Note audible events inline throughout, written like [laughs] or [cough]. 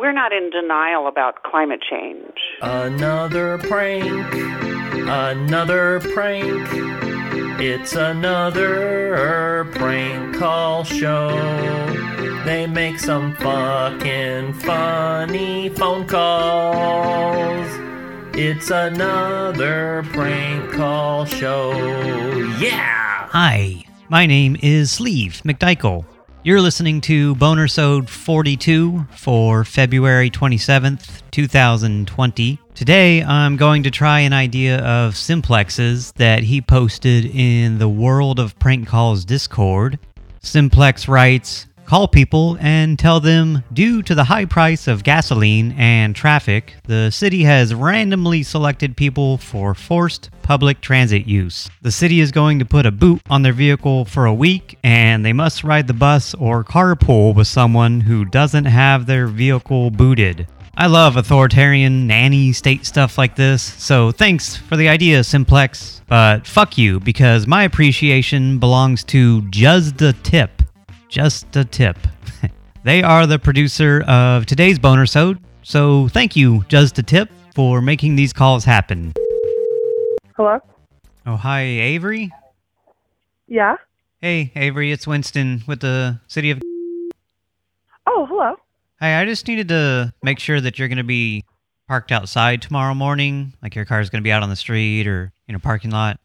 we're not in denial about climate change. Another prank. Another prank. It's another prank call show. They make some fucking funny phone calls. It's another prank call show. Yeah! Hi, my name is Sleeve McDykel. You're listening to Boner Bonersode 42 for February 27th, 2020. Today, I'm going to try an idea of Simplex's that he posted in the World of Prank Calls Discord. Simplex writes, Call people and tell them, due to the high price of gasoline and traffic, the city has randomly selected people for forced public transit use. The city is going to put a boot on their vehicle for a week, and they must ride the bus or carpool with someone who doesn't have their vehicle booted. I love authoritarian nanny state stuff like this, so thanks for the idea, Simplex. But fuck you, because my appreciation belongs to Just the Tip. Just a tip. [laughs] they are the producer of today's Bonersode, so So thank you, Just a Tip, for making these calls happen. Hello? Oh, hi, Avery? Yeah? Hey, Avery, it's Winston with the city of... Oh, hello. Hey, I just needed to make sure that you're going to be parked outside tomorrow morning, like your car's going to be out on the street or in a parking lot.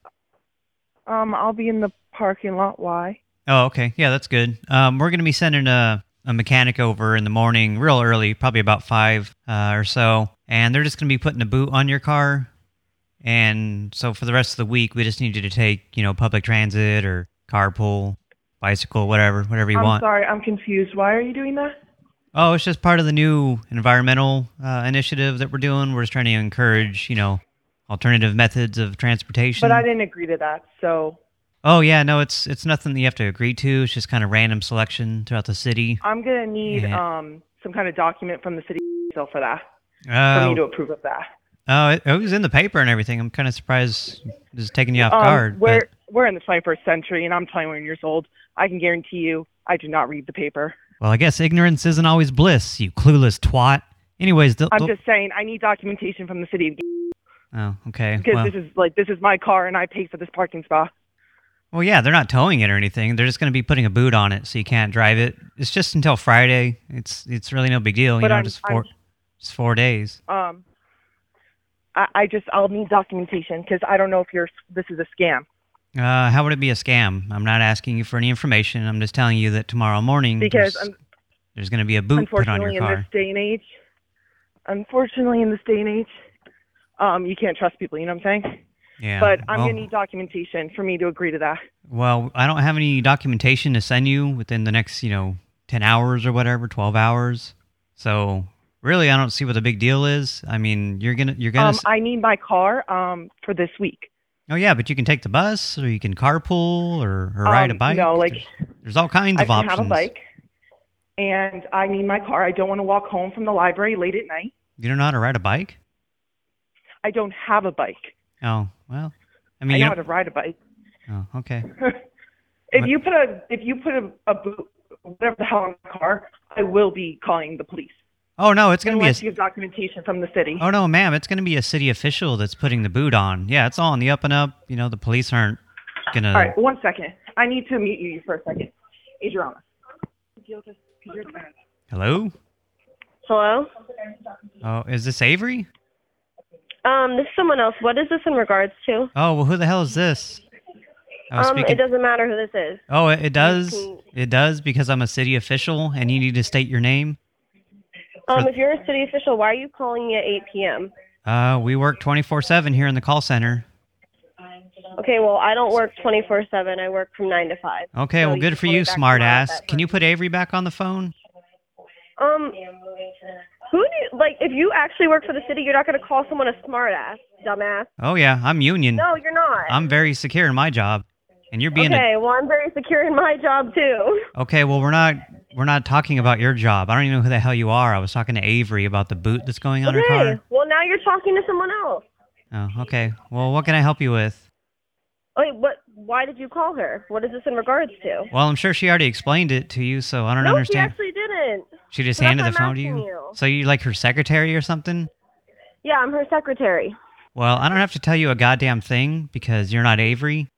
Um, I'll be in the parking lot. Why? Oh, okay. Yeah, that's good. Um, we're going to be sending a, a mechanic over in the morning, real early, probably about 5 uh, or so, and they're just going to be putting a boot on your car. And so for the rest of the week, we just need you to take, you know, public transit or carpool, bicycle, whatever, whatever you I'm want. sorry, I'm confused. Why are you doing that? Oh, it's just part of the new environmental uh, initiative that we're doing. We're just trying to encourage, you know, alternative methods of transportation. But I didn't agree to that, so Oh yeah, no, it's it's nothing that you have to agree to. It's just kind of random selection throughout the city. I'm gonna need Yeah. um some kind of document from the city council for that, for Oh, me to approve of that. oh, it, it was in the paper and everything. I'm kind of surprised it's taking you off Um, guard. we're but- we're in the 21st century, and I'm 21 years old. I can guarantee you, I do not read the paper. well, I guess ignorance isn't always bliss. You clueless twat. Anyways, the, I'm just saying, I need documentation from the city of oh, okay. because Well, this is like this is my car, and I paid for this parking spot. Well, yeah, they're not towing it or anything. They're just going to be putting a boot on it, so you can't drive it. It's just until Friday. It's it's really no big deal. you know, I'm- just four I'm- just four days. Um, I, I just I'll need documentation because I don't know if you're this is a scam. Uh, how would it be a scam? I'm not asking you for any information. I'm just telling you that tomorrow morning Because there's, un- there's going to be a boot put on your car. unfortunately in this day and age, unfortunately in this day and age, um, you can't trust people. You know what I'm saying? Yeah. But I'm well, gonna need documentation for me to agree to that. Well, I don't have any documentation to send you within the next, you know, 10 hours or whatever, 12 hours. So, really, I don't see what the big deal is. I mean, you're going to you're going Um, to I need my car um for this week. Oh yeah, but you can take the bus or you can carpool or, or ride a Um, bike. No, like there's, there's all kinds I of options. have a bike, and I need my car. I don't want to walk home from the library late at night. You don't know how to ride a bike? I don't have a bike. Oh, well. I mean, I mean, know how to ride a bike. Oh, okay. [laughs] if What- you put a if you put a, a boot whatever the hell on the car, I will be calling the police. Oh no, it's going to be a Unless you have documentation from the city. Oh no, ma'am, it's going to be a city official that's putting the boot on. Yeah, it's all on the up and up. You know, the police aren't going to All right, one second. I need to mute you for a second. Adriana. Hello? Hello? Oh, is this Avery? Um, this is someone else. What is this in regards to? Oh, well, who the hell is this? Um, speaking- it doesn't matter who this is. Oh, it, it does. can- It does because I'm a city official, and you need to state your name. Um, For- if you're a city official, why are you calling me at 8 p.m.? Uh, we work 24/7 here in the call center. Okay, well, I don't work 24/7. I work from 9 to 5. Okay, So well, good for you, back smart ass. Can you put Avery back on the phone? Um, who do you, like, if you actually work for the city, you're not going to call someone a smartass, dumbass. Oh yeah, I'm union. No, you're not. I'm very secure in my job, and you're being okay, well, I'm very secure in my job, too. okay. Well, we're not we're not talking about your job. I don't even know who the hell you are. I was talking to Avery about the boot that's going on her Okay, car. well, now you're talking to someone else. Oh, okay. Well, what can I help you with? Wait, what? Why did you call her? What is this in regards to? Well, I'm sure she already explained it to you, so I don't no, understand. she actually didn't. She just handed the phone to you? you. So you like her secretary or something? Yeah, I'm her secretary. Well, I don't have to tell you a goddamn thing because you're not Avery.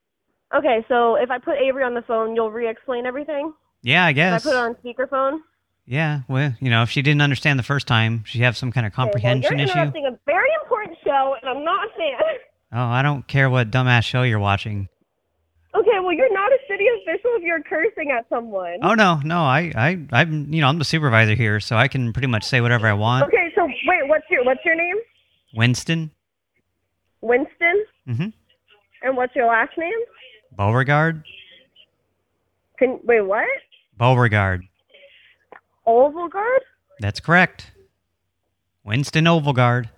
Okay, so if I put Avery on the phone, you'll re-explain everything. Yeah, I If guess. I put it on speakerphone. Yeah, well, you know, if she didn't understand the first time, she have some kind of Okay, well, comprehension you're issue. a very important show, and I'm not a fan. Oh, I don't care what dumbass show you're watching. Okay, well, you're not a city official if you're cursing at someone. Oh no, no, I, I, I'm, you know, I'm the supervisor here, so I can pretty much say whatever I want. Okay, so wait, what's your what's your name? Winston, Winston. mm-hmm, And what's your last name? Beauregard, Can wait, what? Beauregard. Ovalgard? That's correct. Winston Ovalgard.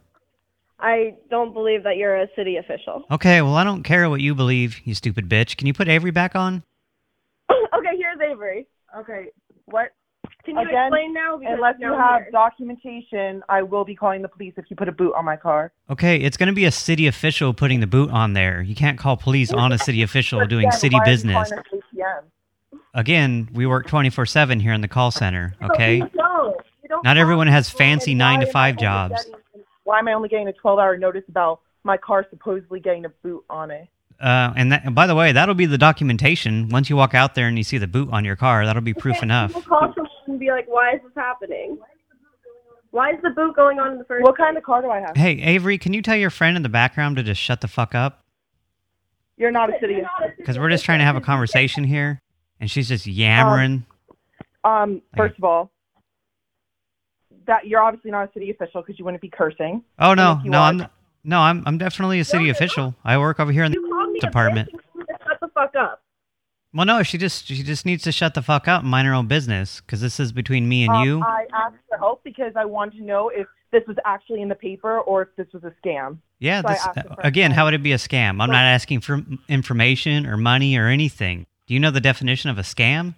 I don't believe that you're a city official. Okay, well, I don't care what you believe, you stupid bitch. Can you put Avery back on? [laughs] okay, here's Avery. Okay. What? Can you Again, explain now? Because Unless you have here. documentation, I will be calling the police if you put a boot on my car. Okay, it's going to be a city official putting the boot on there. You can't call police on a city official [laughs] doing Again, city why are you business. calling us ATM? Again, we work 24-7 here in the call center, okay? No, you don't. You don't Not everyone has fancy and why 9 to am I 5 only jobs. Getting- Why am I only getting a 12-hour notice about my car supposedly getting a boot on it? Uh, and, that, and by the way, that'll be the documentation. Once you walk out there and you see the boot on your car, that'll be proof Okay, enough. People call someone and be like, "Why is this happening? Why is the boot going on in the first?" What kind of car do I have? Hey, Avery, can you tell your friend in the background to just shut the fuck up? You're not a city. You're not a city Because we're just trying to have a conversation here, and she's just yammering. Um, first of all, that you're obviously not a city official because you wouldn't be cursing. oh no, no, are- I'm no, I'm I'm definitely a city you're official. I work over here in the me department. bitch and told me to Shut the fuck up. Well, no, she just she just needs to shut the fuck up and mind her own business. Because this is between me and Um, you. I asked for help because I wanted to know if this was actually in the paper or if this was a scam. yeah, so this, asked her for again, how would it be a scam? I'm not asking for information or money or anything. Do you know the definition of a scam?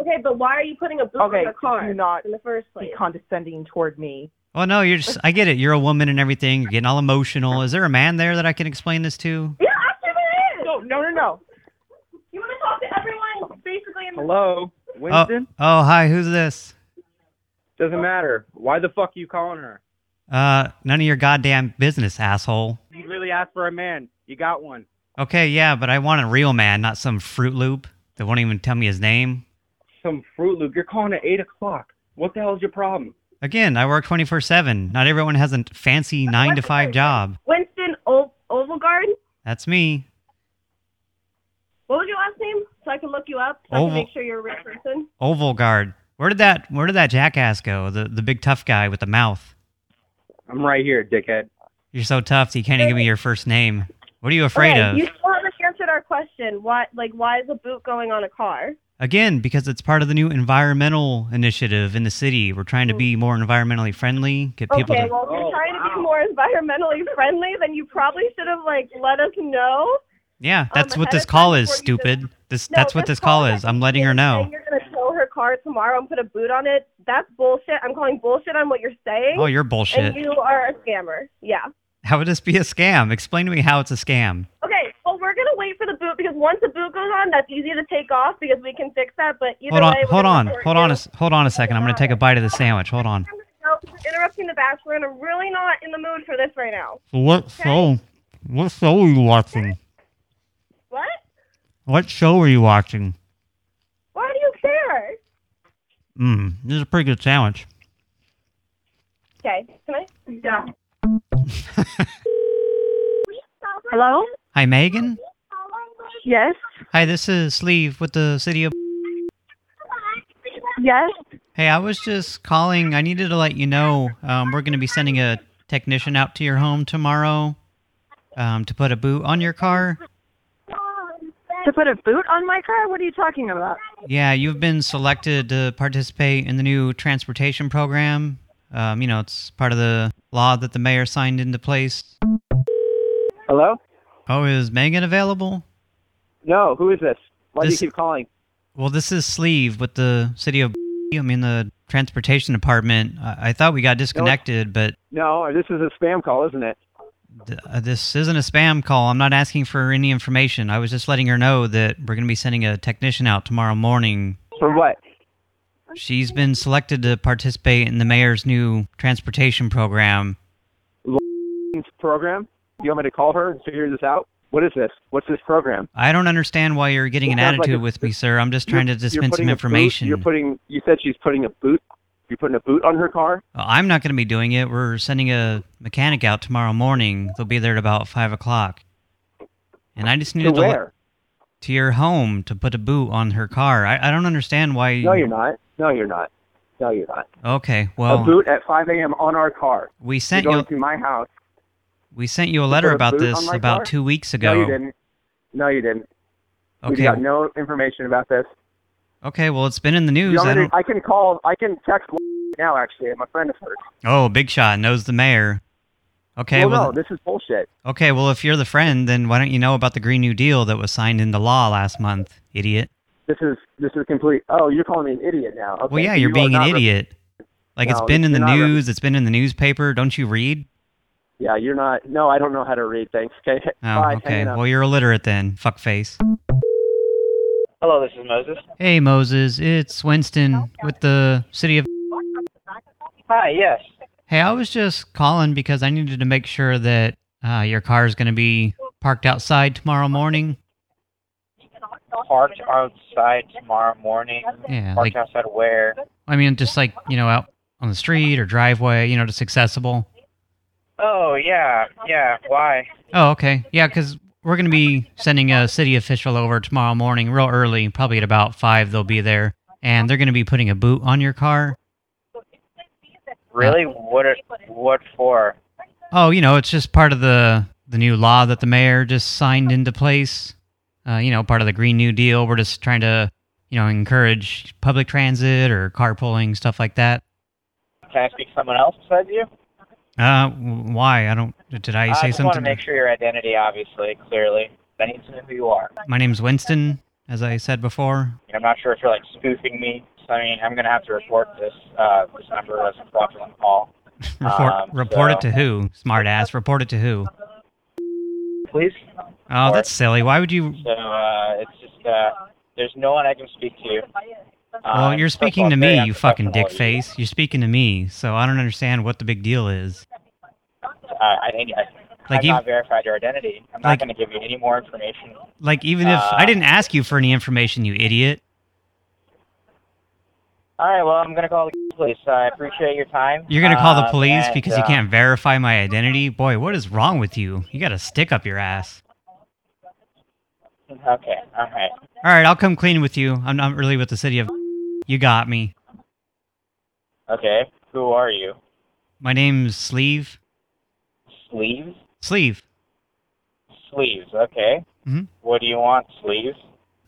Okay, but why are you putting a boot Okay, on the car do not in the first Be place? condescending toward me. Well, no, you're just. I get it. You're a woman and everything. You're getting all emotional. Is there a man there that I can explain this to? Yeah, actually there is. No, no, no, no. You want to talk to everyone basically in the Hello, Oh, Winston? oh, hi. Who's this? Doesn't matter. Why the fuck are you calling her? Uh, none of your goddamn business, asshole. You really asked for a man. You got one. Okay, yeah, but I want a real man, not some Fruit Loop that won't even tell me his name. Some Fruit Loop. You're calling at 8 o'clock. What the hell is your problem? Again, I work 24-7. Not everyone has a fancy 9 to 5 job. Winston o- Ovalgard. That's me. What was your last name? So I can look you up. So I can make sure you're a real person. Oval Guard. Where did that where did that jackass go? The the big tough guy with the mouth. I'm right here, dickhead. You're so tough that you can't even give me your first name. What are you afraid okay, of? You still haven't answered our question. Why, like, why is a boot going on a car? Again, because it's part of the new environmental initiative in the city. We're trying to be more environmentally friendly, get people okay, to well, if you're Oh, trying to be more environmentally friendly, then you probably should have like let us know. Yeah, that's um, what this call is, before you stupid. This No, that's what this call is. I'm letting her know. You're gonna tow her car tomorrow and put a boot on it. That's bullshit. I'm calling bullshit on what you're saying. Oh, you're bullshit. and you are a scammer. Yeah. How would this be a scam? Explain to me how it's a scam. Okay, well, we're gonna wait for the boot because once the boot goes on, that's easy to take off because we can fix that. But either Hold on, way, hold on, hold on, you. a, s- hold on a second. I'm going to take a bite of the sandwich. Hold on. No, this is interrupting the bachelor, and I'm really not in the mood for this right now. What show? What show are you watching? What? What show are you watching? Why do you care? Mmm, this is a pretty good sandwich. Okay, can I? Yeah. [laughs] Hello? Hi, Megan. Yes. Hi, this is Sleeve with the city of. Yes. Hey, I was just calling. I needed to let you know um, we're going to be sending a technician out to your home tomorrow um, to put a boot on your car. To put a boot on my car? What are you talking about? Yeah, you've been selected to participate in the new transportation program. Um, you know, it's part of the law that the mayor signed into place. Hello? Oh, is Megan available? No, who is this? Why This- do you keep calling? Well, this is Sleeve with the city of. I mean, the transportation department. I, I thought we got disconnected, but No, this is a spam call, isn't it? th- uh, this isn't a spam call. I'm not asking for any information. I was just letting her know that we're going to be sending a technician out tomorrow morning. For what? She's been selected to participate in the mayor's new transportation program. Program? Do You want me to call her and figure this out? What is this? What's this program? I don't understand why you're getting It an sounds like attitude a- with me, sir. I'm just trying to dispense some a boot- information. You're putting. You said she's putting a boot. You're putting a boot on her car. Oh, I'm not going to be doing it. We're sending a mechanic out tomorrow morning. They'll be there at about 5 o'clock. And I just To needed to, where? to your home to put a boot on her car. I, I don't understand why... No, you're not. No, you're not. No, you're not. Okay, well, a boot at 5 a.m. on our car. we You're sent going you to my house. We sent you a letter about this about car? two weeks ago. No, you didn't. No, you didn't. We got no information about this. okay, well, it's been in the news. I to, I can call. I can text now. Actually, my friend is hurt. Oh, big shot knows the mayor. Okay, well, well, no, this is bullshit. okay, well, if you're the friend, then why don't you know about the Green New Deal that was signed into law last month, idiot? This is this is complete. Oh, you're calling me an idiot now. Okay, Well, yeah, you're you being an idiot. Like it's been in the you're not rep- news, it's been in the newspaper. Don't you read? Yeah, you're not. No, I don't know how to read. Thanks. Okay. Oh, Bye. okay. Well, you're illiterate then, fuckface. Hello, this is Moses. Hey, Moses, it's Winston with the city of. Hi, yes. Hey, I was just calling because I needed to make sure that uh, your car is going to be parked outside tomorrow morning. Parked outside tomorrow morning. Yeah, Parked like outside where? I mean, just like you know, out on the street or driveway, you know, just accessible. Oh, yeah, yeah. Why? Oh, okay. Yeah, because we're going to be sending a city official over tomorrow morning, real early, probably at about 5 they'll be there. And they're going to be putting a boot on your car. Really? What? Are, what for? Oh, you know, it's just part of the, the new law that the mayor just signed into place. Uh, you know, part of the Green New Deal. We're just trying to, you know, encourage public transit or carpooling, stuff like that. Can I speak to someone else besides you? Uh, why? I don't... Did I say I say just want to something? make sure your identity, obviously, clearly. I need to know who you are. My name's Winston, as I said before. I'm not sure if you're like spoofing me. I mean, I'm gonna have to report this uh, this number as a fraudulent call. [laughs] Report, Um, report it to who? Smart ass. Report it to who? Please. Oh, that's silly. Why would you... So uh, it's just uh, there's no one I can speak to. Well, Um, you're first of all, speaking to me, you fucking dick face. You're speaking to me, so I don't understand what the big deal is. Uh, I, I, I, Like I've you- not verified your identity. I'm Like- not going to give you any more information. Like, even if... Uh, I didn't ask you for any information, you idiot. All right, well, I'm going to call the police. I appreciate your time. You're gonna call the Um, police and, because you uh, can't verify my identity? Boy, what is wrong with you? You got a stick up your ass. Okay, all right. All right, I'll come clean with you. I'm not really with the city of... You got me. Okay, who are you? My name's Sleeve. Sleeves? Sleeve. Sleeves, okay. Mhm. What do you want, sleeves?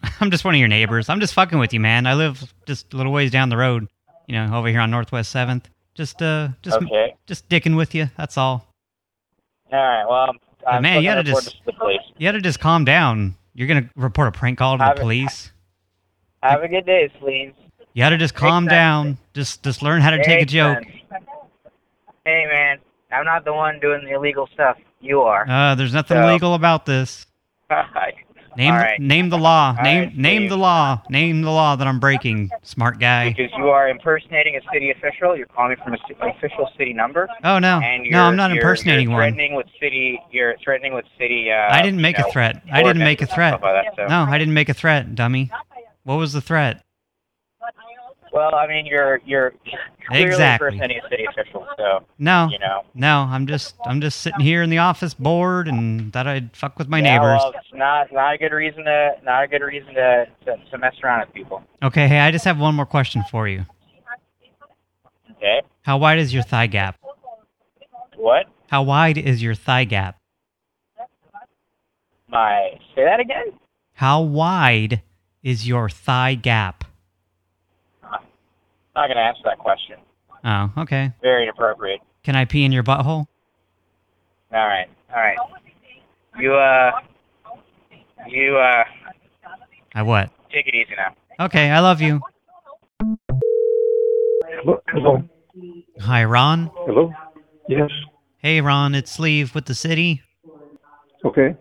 [laughs] I'm just one of your neighbors. I'm just fucking with you, man. I live just a little ways down the road. You know, over here on Northwest 7th. Just, uh, just, Okay. just dicking with you. That's all. All right, well, I'm man, you gotta just- to. You gotta just calm down. You're gonna report a prank call to Have the police. Have a good day, sleeves. You gotta just calm sense. down. Just, just learn how to take a joke. Hey, man, I'm not the one doing the illegal stuff. You are. Uh, there's nothing So- illegal about this. [laughs] Name, the- right. name the law. All name, right, name the law. Name the law that I'm breaking. Smart guy. Because you are impersonating a city official. You're calling me from an official city number. Oh no, And no, I'm not you're, impersonating you're one. threatening with city. You're threatening with city. Uh, I didn't make you a threat. I didn't make a threat. that, so. No, I didn't make a threat, dummy. What was the threat? Well, I mean, you're you're clearly Exactly. impersonating a city official. So No, you know. no, I'm just, I'm just sitting here in the office bored and thought I'd fuck with my yeah, neighbors. Well, it's not not a good reason to not a good reason to, to to mess around with people. Okay, hey, I just have one more question for you. Okay. How wide is your thigh gap? What? How wide is your thigh gap? My say that again. How wide is your thigh gap? Not gonna answer that question. Oh, okay. Very inappropriate. Can I pee in your butthole? All right, all right. You uh, you uh, I what? take it easy now. Okay, I love you. Hello. Hello. Hi, Ron. Hello. Yes. Hey, Ron, it's Sleeve with the city. Okay.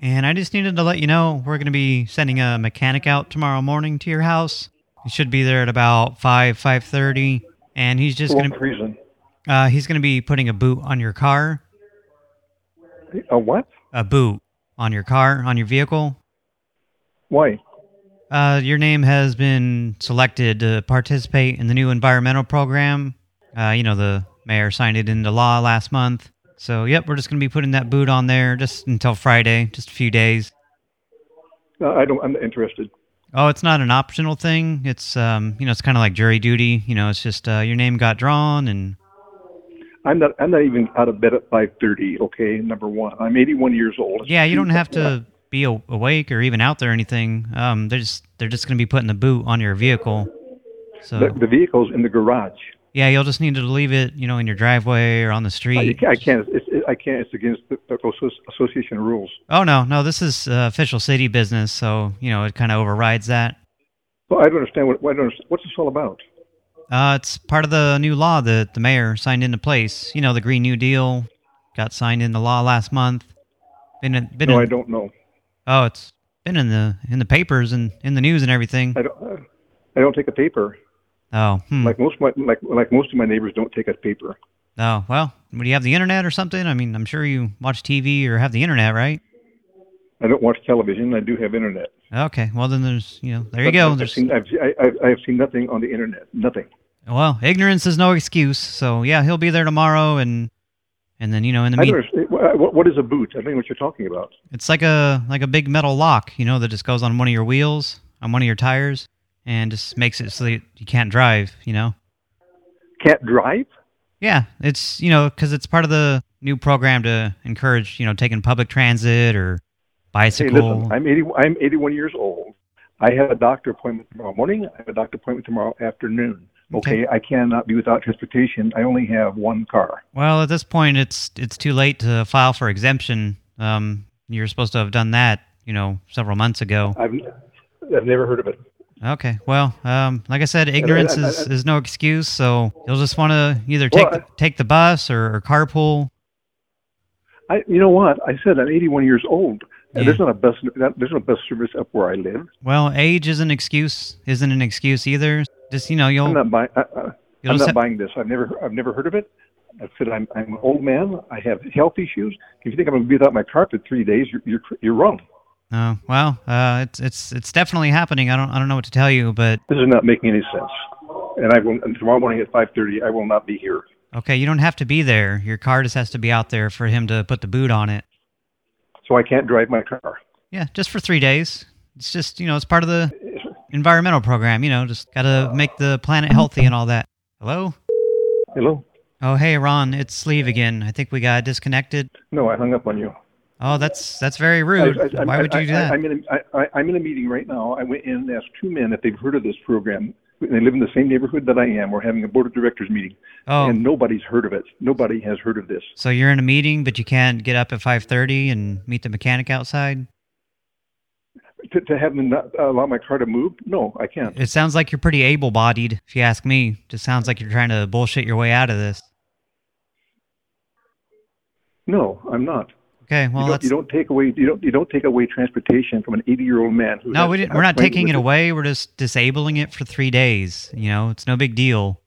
And I just needed to let you know we're going to be sending a mechanic out tomorrow morning to your house. He should be there at about 5, 5.30. And he's just going to reason? uh, he's going to be putting a boot on your car. A what? A boot on your car, on your vehicle. Why? Uh, your name has been selected to participate in the new environmental program. Uh, you know, the mayor signed it into law last month. So, yep, we're just going to be putting that boot on there just until Friday, just a few days. No, I don't. I'm not interested. Oh, it's not an optional thing. It's, um, you know, it's kind of like jury duty. You know, it's just uh, your name got drawn and... I'm not. I'm not even out of bed at 5:30. Okay, number one. I'm 81 years old. Yeah, you don't have to be awake or even out there or anything. Um, they're just they're just going to be putting the boot on your vehicle. So The, the vehicle's in the garage. Yeah, you'll just need to leave it, you know, in your driveway or on the I, street. I can't. It's, it, I can't. It's against the, the association rules. Oh no, no, this is uh, official city business, so you know it kind of overrides that. Well, I don't understand what. I don't understand. What's this all about? Uh, it's part of the new law that the mayor signed into place. You know, the Green New Deal got signed into law last month. Been in, been no, in, I don't know. Oh, it's been in the in the papers and in the news and everything. I don't. I don't take a paper. Oh, hmm. Like most of my like like most of my neighbors don't take a paper. Oh, well, do you have the internet or something? I mean, I'm sure you watch TV or have the internet, right? I don't watch television. I do have internet. Okay, well then there's, you know, there you But go. I've There's, seen, I've, I, I've, I have seen nothing on the internet. Nothing. well, ignorance is no excuse. So yeah, he'll be there tomorrow, and and then you know in the meet. What, what is a boot? I don't know what you're talking about. it's like a like a big metal lock, you know, that just goes on one of your wheels, on one of your tires, and just makes it so that you can't drive. You know. Can't drive? Yeah, it's you know because it's part of the new program to encourage you know taking public transit or bicycle. Hey, listen. I'm 80. I'm 81 years old. I have a doctor appointment tomorrow morning. I have a doctor appointment tomorrow afternoon. Okay, I cannot be without transportation. I only have one car. Well, at this point, it's it's too late to file for exemption. Um, you're supposed to have done that, you know, several months ago. I've I've never heard of it. Okay, well, um, like I said, ignorance I- I- is, is no excuse, so you'll just want to either take Well, the, take the bus or, or carpool. I, you know what? I said I'm 81 years old. And Yeah. There's not a bus. There's no bus service up where I live. Well, age is an excuse, isn't an excuse either. Just you know, you'll I'm not buying. Uh, uh, You'll I'm not buying this. I've never. I've never heard of it. I said I'm. I'm an old man. I have health issues. If you think I'm going to be without my car for three days, you're you're, you're wrong. Oh, well, uh, it's it's it's definitely happening. I don't I don't know what to tell you, but This is not making any sense. And I will. And tomorrow morning at 5:30, I will not be here. okay, you don't have to be there. Your car just has to be out there for him to put the boot on it. So I can't drive my car. Yeah, just for three days. It's just you know, it's part of the [laughs] environmental program. You know, just got to make the planet healthy and all that. Hello. Hello. Oh, hey, Ron, it's Sleeve again. I think we got disconnected. No, I hung up on you. Oh, that's that's very rude. I, I, Why would you do that? I, am in a, I, I- I'm in a meeting right now. I went in and asked two men if they've heard of this program. They live in the same neighborhood that I am. We're having a board of directors meeting, oh, and nobody's heard of it. Nobody has heard of this. so you're in a meeting, but you can't get up at 5:30 and meet the mechanic outside? To, to have them not allow my car to move? No, I can't. It sounds like you're pretty able-bodied, if you ask me. Just sounds like you're trying to bullshit your way out of this. No, I'm not. Okay, well, you, don't, you don't take away you don't you don't take away transportation from an 80 year old man who. No, has we didn't, we're not taking it with- away. We're just disabling it for three days. You know, it's no big deal.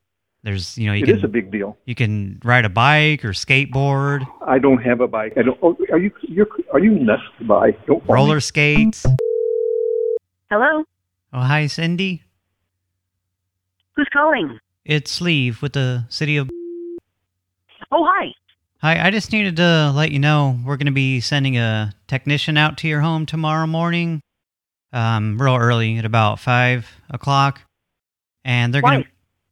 There's, you know, you It can is a big deal. you can ride a bike or skateboard, I don't have a bike. I don't. Oh, are you you're are you nuts to buy? Don't call me. roller skates. Hello? Oh, hi, Cindy. Who's calling? It's Sleeve with the city of. Oh, hi. Hi, I just needed to let you know we're going to be sending a technician out to your home tomorrow morning, um, real early at about five o'clock, and they're going to.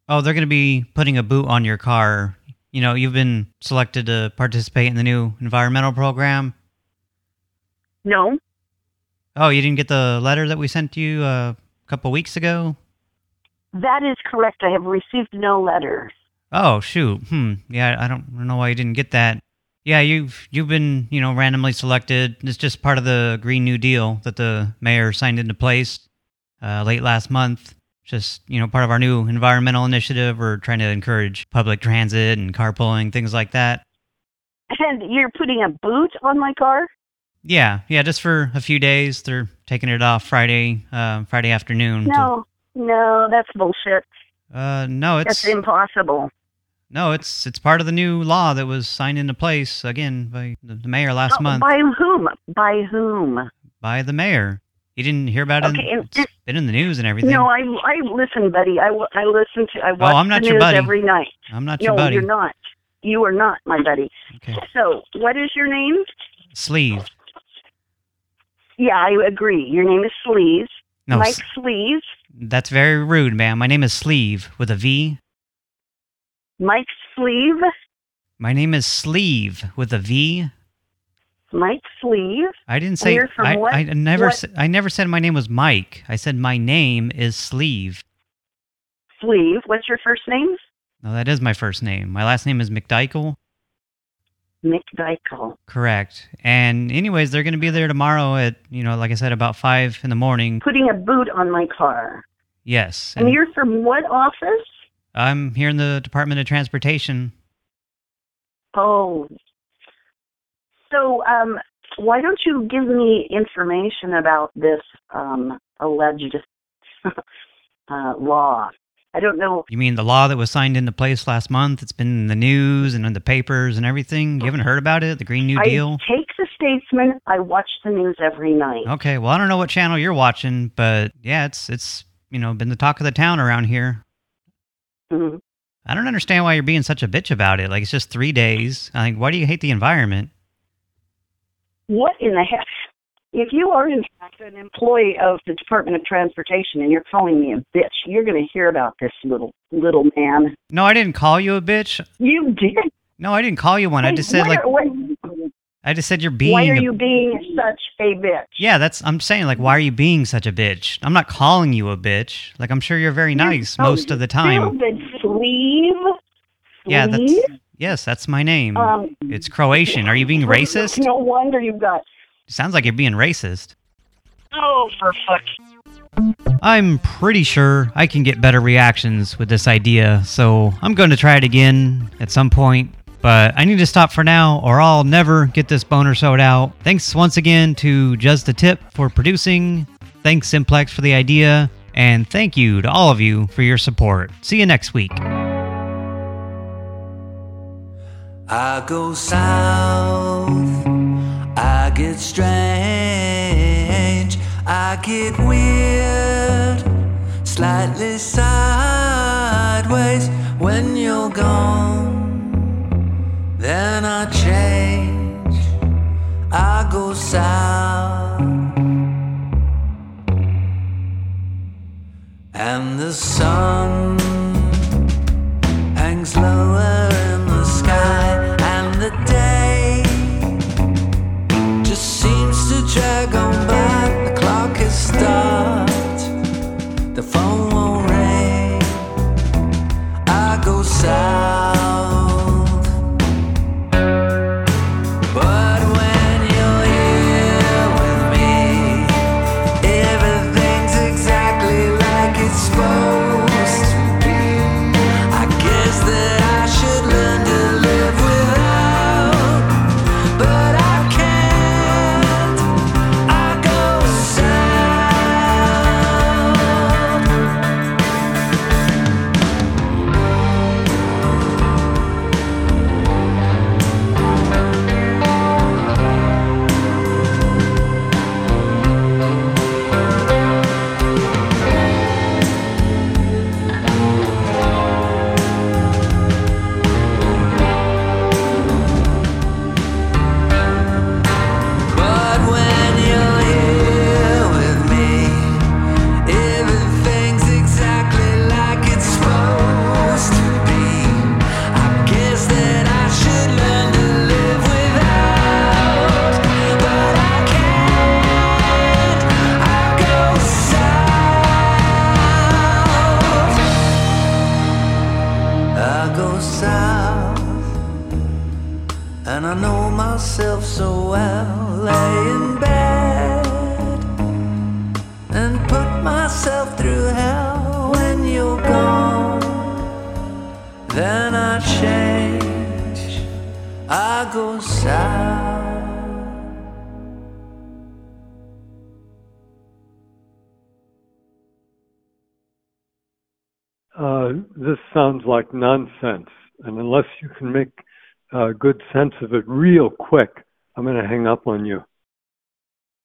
Oh, they're going to be putting a boot on your car. You know, you've been selected to participate in the new environmental program. No. Oh, you didn't get the letter that we sent you uh, a couple weeks ago? That is correct. I have received no letters. Oh shoot. Hmm. Yeah, I don't know why you didn't get that. Yeah, you've you've been you know randomly selected. It's just part of the Green New Deal that the mayor signed into place uh, late last month. Just you know part of our new environmental initiative. We're trying to encourage public transit and carpooling things like that. And you're putting a boot on my car? Yeah, yeah, just for a few days. They're taking it off Friday, uh, Friday afternoon. No. No, that's bullshit. Uh, no, it's That's impossible. No, it's it's part of the new law that was signed into place again by the, mayor last Oh, month. By whom? By whom? by the mayor. You didn't hear about it? Okay, and- It's been in the news and everything. No, I I listen, buddy. I I listen to I oh, watch Oh, I'm not the your news buddy. every night. I'm not no, your buddy. you're not. You are not my buddy. Okay. So, what is your name? Sleeve. Yeah, I agree. Your name is Sleeves. No, Mike s- Sleeves. that's very rude, ma'am. My name is Sleeve with a V. Mike Sleeve. My name is Sleeve with a V. Mike Sleeve. I didn't say I, what- I never what- I never said my name was Mike. I said my name is Sleeve. Sleeve. What's your first name? No, that is my first name. My last name is McDykel. Nick Dykel. Correct. And anyways, they're going to be there tomorrow at, you know, like I said, about 5 in the morning. Putting a boot on my car. Yes. And And you're from what office? I'm here in the Department of Transportation. Oh. So, um, why don't you give me information about this um, alleged [laughs] uh, law? I don't know. You mean the law that was signed into place last month? It's been in the news and in the papers and everything. You haven't heard about it? The Green New Deal? I take the Statesman. I watch the news every night. Okay, well, I don't know what channel you're watching, but yeah, it's it's you know been the talk of the town around here. Mhm. I don't understand why you're being such a bitch about it. Like it's just three days. I think why do you hate the environment? What in the heck? If you are in fact an employee of the Department of Transportation and you're calling me a bitch, you're going to hear about this little little man. No, I didn't call you a bitch. You did. No, I didn't call you one. I just said why like why- I just said you're being. why are you being such a bitch? Yeah, that's I'm saying like why are you being such a bitch? I'm not calling you a bitch. Like I'm sure you're very nice Oh, most of the time. Stupid sleeve. Yeah, that's yes, that's my name. Um, it's Croatian. Are you being racist? No wonder you've got. Sounds like you're being racist. Oh, for fuck's I'm pretty sure I can get better reactions with this idea, so I'm going to try it again at some point. But I need to stop for now, or I'll never get this Bonersode out. Thanks once again to Just the Tip for producing. Thanks Simplex for the idea. And thank you to all of you for your support. See you next week. I go south, I get strange, I get weird, slightly sideways when you're gone. Sounds like nonsense, and unless you can make uh, good sense of it real quick, I'm going to hang up on you.